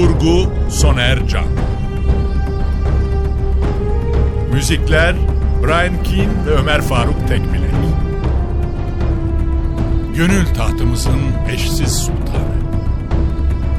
Kurgu Soner Can. Müzikler Brian Keane ve Ömer Faruk Tekbilek. Gönül tahtımızın eşsiz sultanı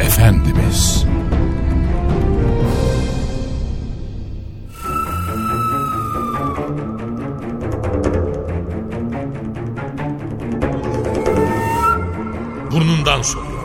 Efendimiz. Burnundan soruyordu.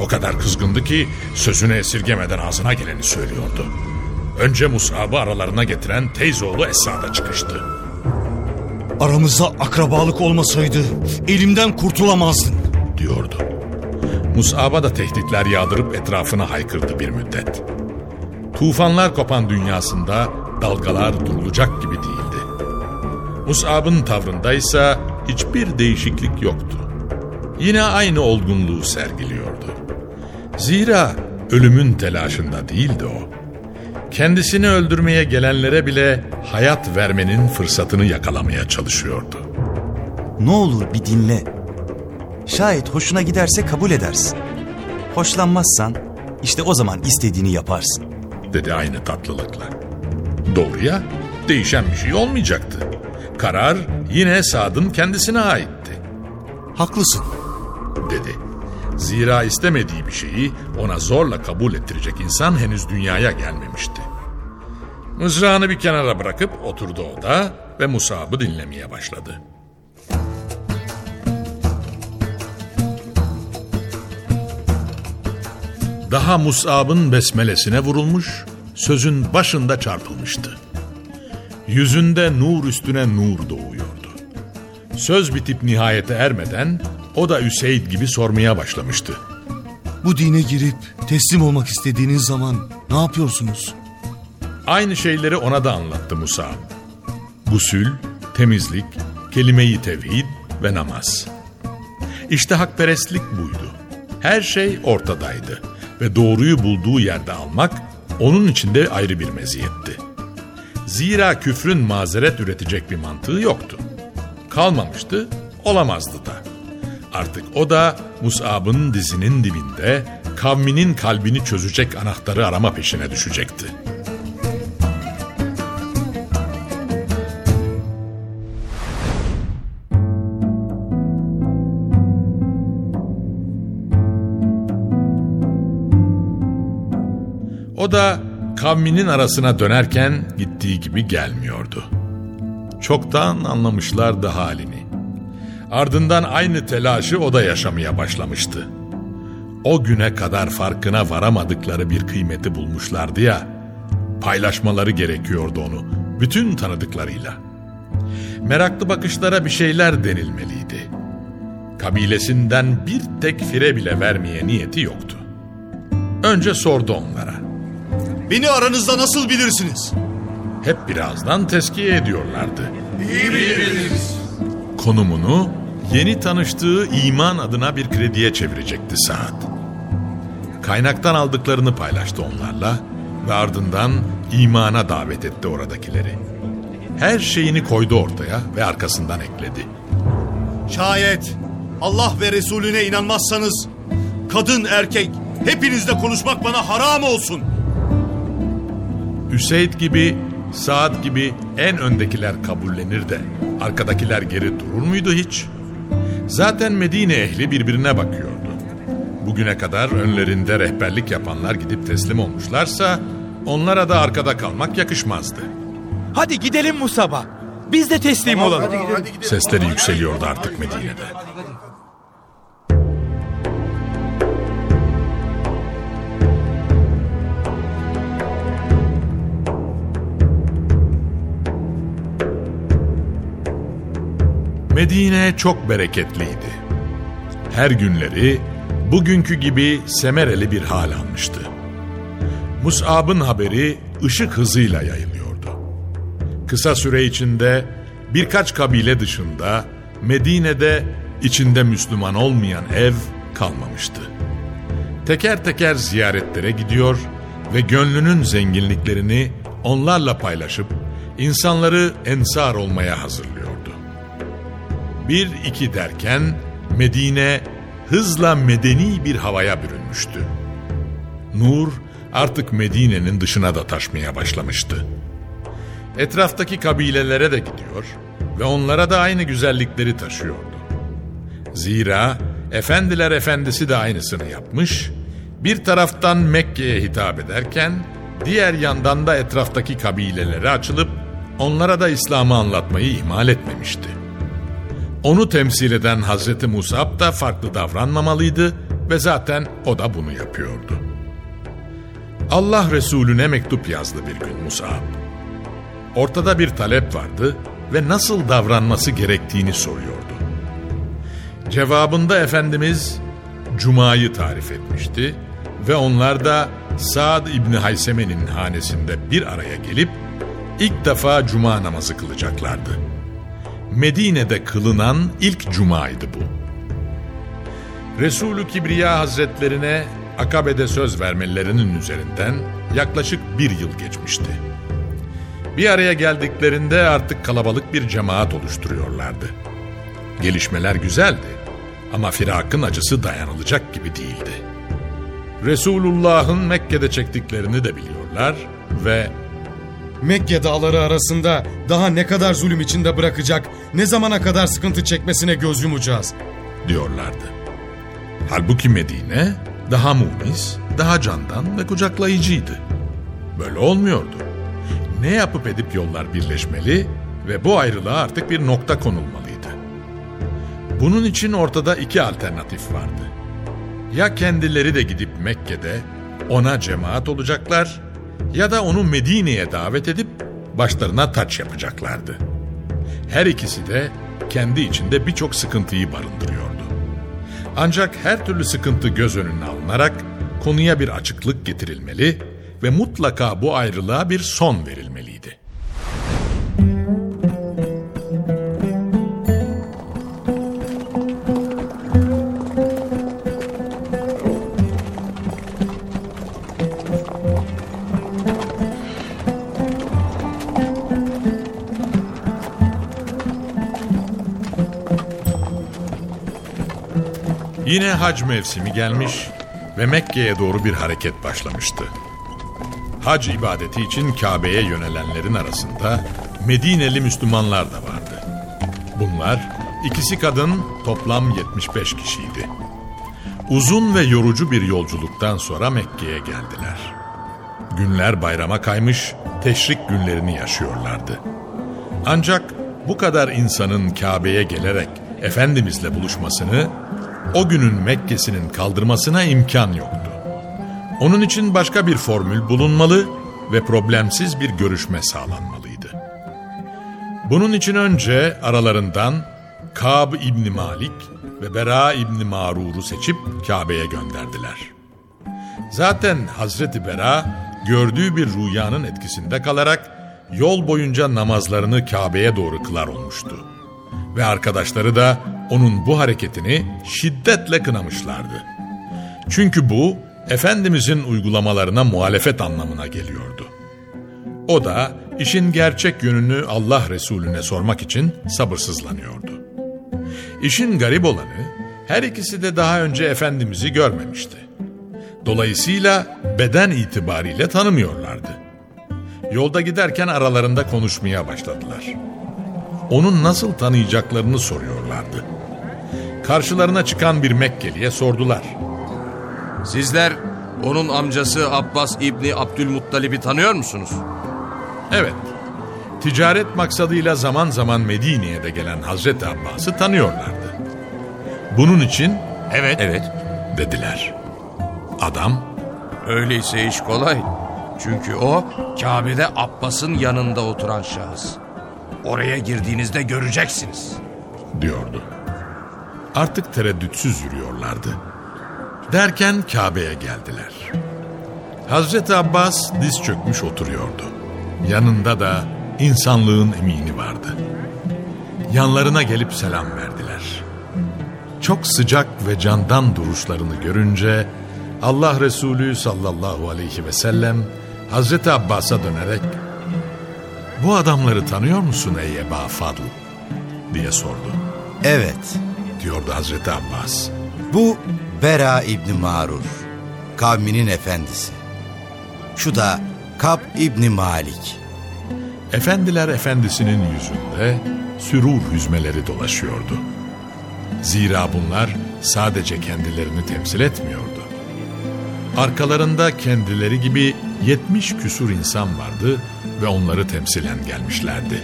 O kadar kızgındı ki sözünü esirgemeden ağzına geleni söylüyordu. Önce Musab'ı aralarına getiren teyzoğlu Esra'da çıkıştı. Aramızda akrabalık olmasaydı elimden kurtulamazdın. diyordu. Musab'a da tehditler yağdırıp etrafına haykırdı bir müddet. Tufanlar kopan dünyasında dalgalar durulacak gibi değildi. Musab'ın tavrındaysa hiçbir değişiklik yoktu. Yine aynı olgunluğu sergiliyordu. Zira ölümün telaşında değildi o. Kendisini öldürmeye gelenlere bile hayat vermenin fırsatını yakalamaya çalışıyordu. Ne olur bir dinle. Şayet hoşuna giderse kabul edersin. Hoşlanmazsan işte o zaman istediğini yaparsın. dedi aynı tatlılıkla. Doğruya değişen bir şey olmayacaktı. Karar yine Sad'ın kendisine aitti, Haklısın. dedi. Zira istemediği bir şeyi ona zorla kabul ettirecek insan henüz dünyaya gelmemişti. Mızrağını bir kenara bırakıp oturdu o da ve Musab'ı dinlemeye başladı. Daha Musab'ın besmelesine vurulmuş, sözün başında çarpılmıştı. Yüzünde nur üstüne nur doğuyordu. Söz bitip nihayete ermeden o da Üseyd gibi sormaya başlamıştı. Bu dine girip teslim olmak istediğiniz zaman ne yapıyorsunuz? Aynı şeyleri ona da anlattı Musa. Gusül, temizlik, kelime-i tevhid ve namaz. İşte hakperestlik buydu. Her şey ortadaydı ve doğruyu bulduğu yerde almak onun için de ayrı bir meziyetti. Zira küfrün mazeret üretecek bir mantığı yoktu. Kalmamıştı, olamazdı da. Artık o da Mus'ab'ın dizinin dibinde kavminin kalbini çözecek anahtarı arama peşine düşecekti. O da kavminin arasına dönerken gittiği gibi gelmiyordu. Çoktan anlamışlardı halini. Ardından aynı telaşı o da yaşamaya başlamıştı. O güne kadar farkına varamadıkları bir kıymeti bulmuşlardı ya, paylaşmaları gerekiyordu onu bütün tanıdıklarıyla. Meraklı bakışlara bir şeyler denilmeliydi. Kabilesinden bir tek fire bile vermeye niyeti yoktu. Önce sordu onlara. Beni aranızda nasıl bilirsiniz? Hep birazdan teskiye ediyorlardı. Konumunu yeni tanıştığı iman adına bir krediye çevirecekti Saad. Kaynaktan aldıklarını paylaştı onlarla ve ardından imana davet etti oradakileri. Her şeyini koydu ortaya ve arkasından ekledi. Şayet Allah ve Resulüne inanmazsanız kadın erkek hepinizle konuşmak bana haram olsun. Üseyd gibi, Saad gibi en öndekiler kabullenir de arkadakiler geri durur muydu hiç? Zaten Medine ehli birbirine bakıyordu. Bugüne kadar önlerinde rehberlik yapanlar gidip teslim olmuşlarsa onlara da arkada kalmak yakışmazdı. Hadi gidelim Musab'a. Biz de teslim olalım. Sesleri yükseliyordu artık Medine'de. Medine çok bereketliydi. Her günleri bugünkü gibi semereli bir hal almıştı. Mus'ab'ın haberi ışık hızıyla yayılıyordu. Kısa süre içinde birkaç kabile dışında Medine'de içinde Müslüman olmayan ev kalmamıştı. Teker teker ziyaretlere gidiyor ve gönlünün zenginliklerini onlarla paylaşıp insanları ensar olmaya hazırlıyordu. Bir iki derken Medine hızla medeni bir havaya bürünmüştü. Nur artık Medine'nin dışına da taşmaya başlamıştı. Etraftaki kabilelere de gidiyor ve onlara da aynı güzellikleri taşıyordu. Zira efendiler efendisi de aynısını yapmış, bir taraftan Mekke'ye hitap ederken diğer yandan da etraftaki kabilelere açılıp onlara da İslam'ı anlatmayı ihmal etmemişti. Onu temsil eden Hazreti Musab da farklı davranmamalıydı ve zaten o da bunu yapıyordu. Allah Resulüne mektup yazdı bir gün Musab. Ortada bir talep vardı ve nasıl davranması gerektiğini soruyordu. Cevabında Efendimiz Cuma'yı tarif etmişti ve onlar da Sa'd İbni Hayseme'nin hanesinde bir araya gelip ilk defa Cuma namazı kılacaklardı. Medine'de kılınan ilk cumaydı bu. Resulü Kibriya Hazretlerine Akabe'de söz vermelerinin üzerinden yaklaşık bir yıl geçmişti. Bir araya geldiklerinde artık kalabalık bir cemaat oluşturuyorlardı. Gelişmeler güzeldi ama firakın acısı dayanılacak gibi değildi. Resulullah'ın Mekke'de çektiklerini de biliyorlar ve Mekke dağları arasında daha ne kadar zulüm içinde bırakacak, ne zamana kadar sıkıntı çekmesine göz yumacağız. diyorlardı. Halbuki Medine daha munis, daha candan ve kucaklayıcıydı. Böyle olmuyordu. Ne yapıp edip yollar birleşmeli ve bu ayrılığa artık bir nokta konulmalıydı. Bunun için ortada iki alternatif vardı. Ya kendileri de gidip Mekke'de ona cemaat olacaklar ya da onu Medine'ye davet edip başlarına taç yapacaklardı. Her ikisi de kendi içinde birçok sıkıntıyı barındırıyordu. Ancak her türlü sıkıntı göz önüne alınarak konuya bir açıklık getirilmeli ve mutlaka bu ayrılığa bir son verilmeliydi. Yine hac mevsimi gelmiş ve Mekke'ye doğru bir hareket başlamıştı. Hac ibadeti için Kabe'ye yönelenlerin arasında Medineli Müslümanlar da vardı. Bunlar ikisi kadın toplam 75 kişiydi. Uzun ve yorucu bir yolculuktan sonra Mekke'ye geldiler. Günler bayrama kaymış, teşrik günlerini yaşıyorlardı. Ancak bu kadar insanın Kabe'ye gelerek Efendimizle buluşmasını o günün Mekke'sinin kaldırmasına imkan yoktu. Onun için başka bir formül bulunmalı ve problemsiz bir görüşme sağlanmalıydı. Bunun için önce aralarından Kab İbni Malik ve Bera İbni Marur'u seçip Kabe'ye gönderdiler. Zaten Hazreti Bera gördüğü bir rüyanın etkisinde kalarak yol boyunca namazlarını Kabe'ye doğru kılar olmuştu. Ve arkadaşları da onun bu hareketini şiddetle kınamışlardı. Çünkü bu Efendimizin uygulamalarına muhalefet anlamına geliyordu. O da işin gerçek yönünü Allah Resulüne sormak için sabırsızlanıyordu. İşin garip olanı her ikisi de daha önce Efendimiz'i görmemişti. Dolayısıyla beden itibariyle tanımıyorlardı. Yolda giderken aralarında konuşmaya başladılar. Onun nasıl tanıyacaklarını soruyorlardı. Karşılarına çıkan bir Mekkeli'ye sordular. Sizler onun amcası Abbas İbni Abdülmuttalib'i tanıyor musunuz? Evet, ticaret maksadıyla zaman zaman Medine'ye de gelen Hazreti Abbas'ı tanıyorlardı. Bunun için Evet. Evet. dediler. Adam Öyleyse iş kolay. Çünkü o Kabe'de Abbas'ın yanında oturan şahıs. Oraya girdiğinizde göreceksiniz. diyordu. Artık tereddütsüz yürüyorlardı. Derken Kabe'ye geldiler. Hazreti Abbas diz çökmüş oturuyordu. Yanında da insanlığın emini vardı. Yanlarına gelip selam verdiler. Çok sıcak ve candan duruşlarını görünce Allah Resulü sallallahu aleyhi ve sellem Hazreti Abbas'a dönerek bu adamları tanıyor musun ey Eba Fadl? diye sordu. Evet, Diyordu Hazreti Abbas. bu Bera İbni Marur, kavminin efendisi. Şu da Kab İbni Malik. Efendiler efendisinin yüzünde sürur hüzmeleri dolaşıyordu. Zira bunlar sadece kendilerini temsil etmiyordu. Arkalarında kendileri gibi 70 küsur insan vardı ve onları temsilen gelmişlerdi.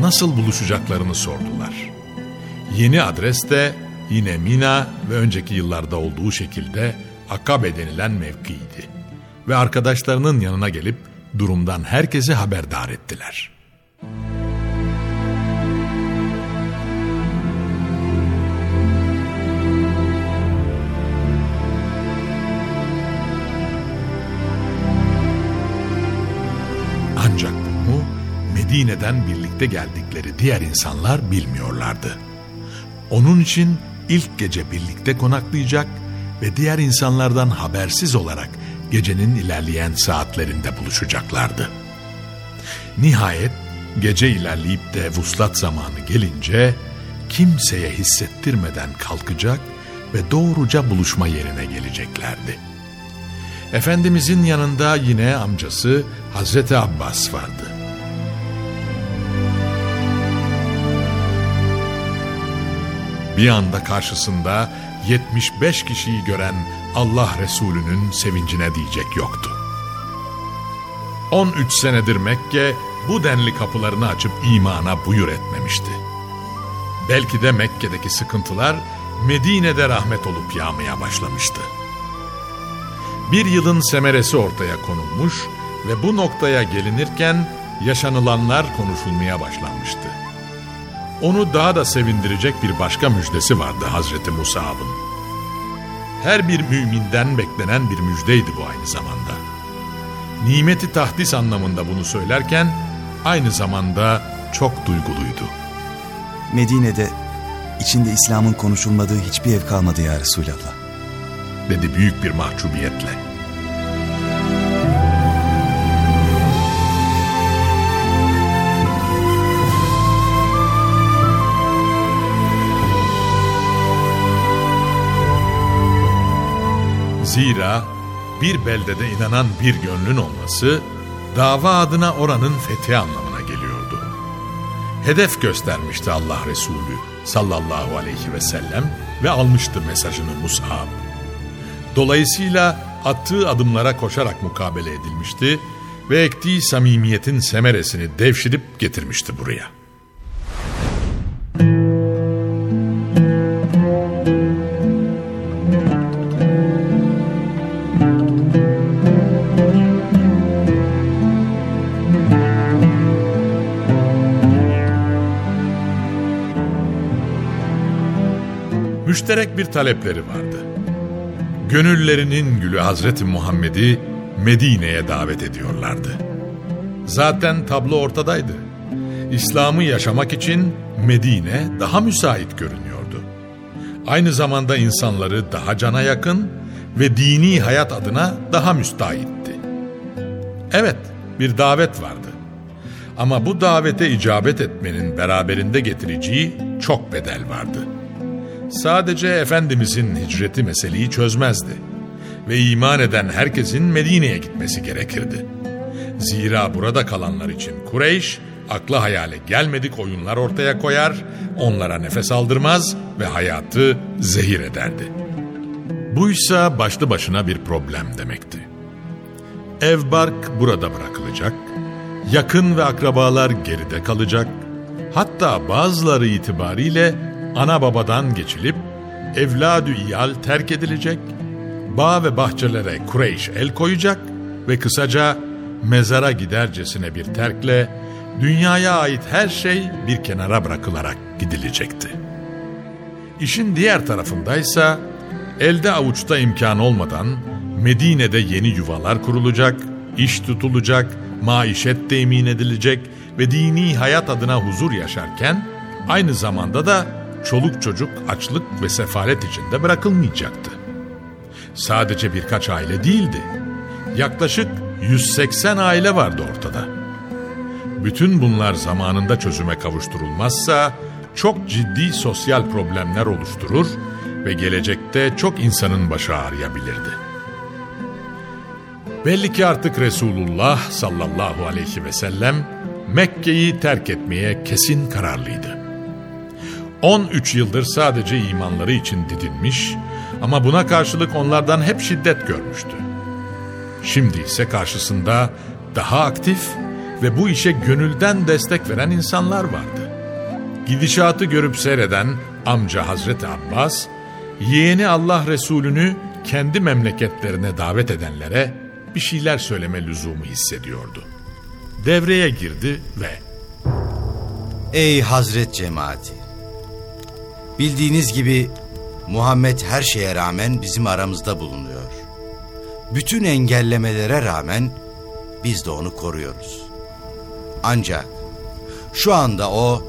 Nasıl buluşacaklarını sordular. Yeni adres de yine Mina ve önceki yıllarda olduğu şekilde Akabe denilen mevkiydi. Ve arkadaşlarının yanına gelip durumdan herkesi haberdar ettiler. Ancak bunu Medine'den birlikte geldikleri diğer insanlar bilmiyorlardı. Onun için ilk gece birlikte konaklayacak ve diğer insanlardan habersiz olarak gecenin ilerleyen saatlerinde buluşacaklardı. Nihayet gece ilerleyip de vuslat zamanı gelince kimseye hissettirmeden kalkacak ve doğruca buluşma yerine geleceklerdi. Efendimizin yanında yine amcası Hazreti Abbas vardı. Bir anda karşısında 75 kişiyi gören Allah Resulü'nün sevincine diyecek yoktu. 13 senedir Mekke bu denli kapılarını açıp imana buyur etmemişti. Belki de Mekke'deki sıkıntılar Medine'de rahmet olup yağmaya başlamıştı. Bir yılın semeresi ortaya konulmuş ve bu noktaya gelinirken yaşanılanlar konuşulmaya başlanmıştı. Onu daha da sevindirecek bir başka müjdesi vardı Hazreti Musa'nın. Her bir müminden beklenen bir müjdeydi bu aynı zamanda. Nimeti tahdis anlamında bunu söylerken aynı zamanda çok duyguluydu. Medine'de içinde İslam'ın konuşulmadığı hiçbir ev kalmadı ya Resulallah. Dedi büyük bir mahcubiyetle. Zira bir beldede inanan bir gönlün olması dava adına oranın fethi anlamına geliyordu. Hedef göstermişti Allah Resulü sallallahu aleyhi ve sellem ve almıştı mesajını Mus'ab. Dolayısıyla attığı adımlara koşarak mukabele edilmişti ve ektiği samimiyetin semeresini devşirip getirmişti buraya. Müşterek bir talepleri vardı. Gönüllerinin gülü Hazreti Muhammed'i Medine'ye davet ediyorlardı. Zaten tablo ortadaydı. İslam'ı yaşamak için Medine daha müsait görünüyordu. Aynı zamanda insanları daha cana yakın ve dini hayat adına daha müstahitti. Evet, bir davet vardı. Ama bu davete icabet etmenin beraberinde getireceği çok bedel vardı. Sadece Efendimizin hicreti meseleyi çözmezdi ve iman eden herkesin Medine'ye gitmesi gerekirdi. Zira burada kalanlar için Kureyş akla hayale gelmedik oyunlar ortaya koyar, onlara nefes aldırmaz ve hayatı zehir ederdi. Buysa başlı başına bir problem demekti. Ev bark burada bırakılacak, yakın ve akrabalar geride kalacak, hatta bazıları itibariyle ana babadan geçilip evladü iyal terk edilecek, bağ ve bahçelere Kureyş el koyacak ve kısaca mezara gidercesine bir terkle dünyaya ait her şey bir kenara bırakılarak gidilecekti. İşin diğer tarafındaysa elde avuçta imkan olmadan Medine'de yeni yuvalar kurulacak, iş tutulacak, maişet temin edilecek ve dini hayat adına huzur yaşarken aynı zamanda da çoluk çocuk açlık ve sefalet içinde bırakılmayacaktı. Sadece birkaç aile değildi. Yaklaşık 180 aile vardı ortada. Bütün bunlar zamanında çözüme kavuşturulmazsa çok ciddi sosyal problemler oluşturur ve gelecekte çok insanın başı ağrıyabilirdi. Belli ki artık Resulullah sallallahu aleyhi ve sellem Mekke'yi terk etmeye kesin kararlıydı. 13 yıldır sadece imanları için didinmiş ama buna karşılık onlardan hep şiddet görmüştü. Şimdi ise karşısında daha aktif ve bu işe gönülden destek veren insanlar vardı. Gidişatı görüp seyreden amca Hazreti Abbas, yeğeni Allah Resulü'nü kendi memleketlerine davet edenlere bir şeyler söyleme lüzumu hissediyordu. Devreye girdi ve Ey Hazret cemaati! Bildiğiniz gibi Muhammed her şeye rağmen bizim aramızda bulunuyor. Bütün engellemelere rağmen biz de onu koruyoruz. Ancak şu anda o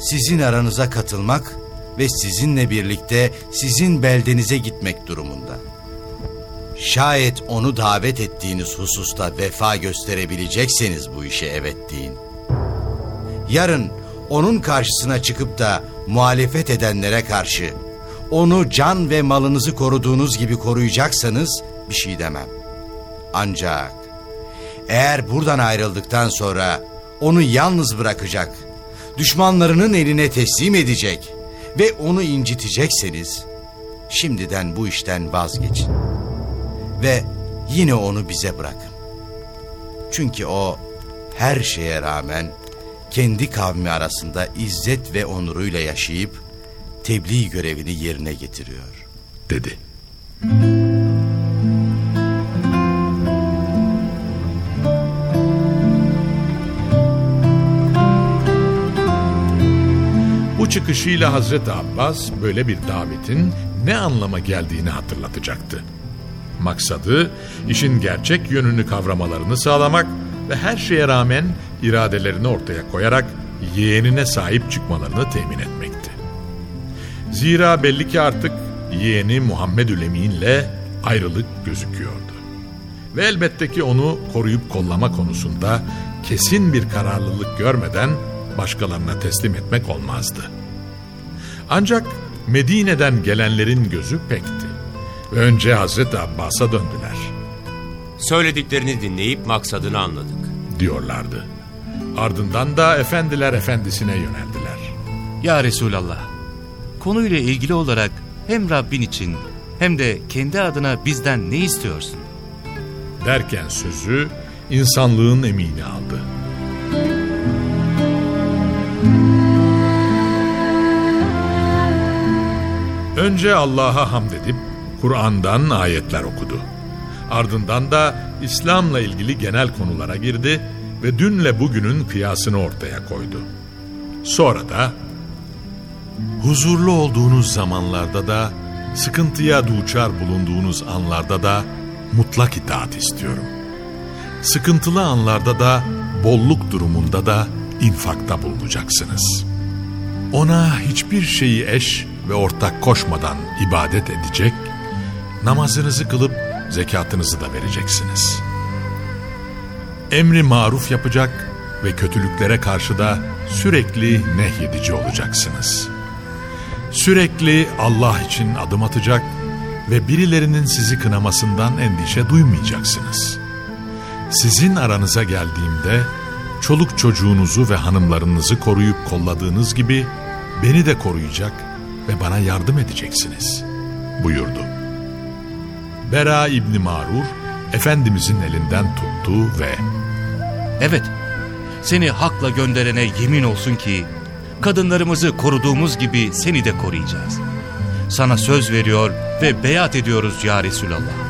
sizin aranıza katılmak ve sizinle birlikte sizin beldenize gitmek durumunda. Şayet onu davet ettiğiniz hususta vefa gösterebilecekseniz bu işe evet deyin. Yarın onun karşısına çıkıp da muhalefet edenlere karşı onu can ve malınızı koruduğunuz gibi koruyacaksanız bir şey demem. Ancak eğer buradan ayrıldıktan sonra onu yalnız bırakacak, düşmanlarının eline teslim edecek ve onu incitecekseniz şimdiden bu işten vazgeçin. Ve yine onu bize bırakın. Çünkü o her şeye rağmen kendi kavmi arasında izzet ve onuruyla yaşayıp tebliğ görevini yerine getiriyor. dedi. Bu çıkışıyla Hazreti Abbas böyle bir davetin ne anlama geldiğini hatırlatacaktı. Maksadı işin gerçek yönünü kavramalarını sağlamak ve her şeye rağmen iradelerini ortaya koyarak yeğenine sahip çıkmalarını temin etmekti. Zira belli ki artık yeğeni Muhammedül Emin'le ayrılık gözüküyordu. Ve elbette ki onu koruyup kollama konusunda kesin bir kararlılık görmeden başkalarına teslim etmek olmazdı. Ancak Medine'den gelenlerin gözü pekti. Ve önce Hazreti Abbas'a döndüler Söylediklerini dinleyip maksadını anladık. Diyorlardı. Ardından da efendiler efendisine yöneldiler. Ya Resulallah, konuyla ilgili olarak hem Rabbin için hem de kendi adına bizden ne istiyorsun? Derken sözü insanlığın emini aldı. Önce Allah'a hamd edip Kur'an'dan ayetler okudu. Ardından da İslam'la ilgili genel konulara girdi ve dünle bugünün kıyasını ortaya koydu. Sonra da huzurlu olduğunuz zamanlarda da sıkıntıya duçar bulunduğunuz anlarda da mutlak itaat istiyorum. Sıkıntılı anlarda da bolluk durumunda da infakta bulunacaksınız. Ona hiçbir şeyi eş ve ortak koşmadan ibadet edecek, namazınızı kılıp zekatınızı da vereceksiniz. Emri maruf yapacak ve kötülüklere karşı da sürekli nehyedici olacaksınız. Sürekli Allah için adım atacak ve birilerinin sizi kınamasından endişe duymayacaksınız. Sizin aranıza geldiğimde çoluk çocuğunuzu ve hanımlarınızı koruyup kolladığınız gibi beni de koruyacak ve bana yardım edeceksiniz buyurdu. Bera İbni Marur, Efendimizin elinden tuttu ve Evet, seni hakla gönderene yemin olsun ki kadınlarımızı koruduğumuz gibi seni de koruyacağız. Sana söz veriyor ve beyat ediyoruz ya Resulallah.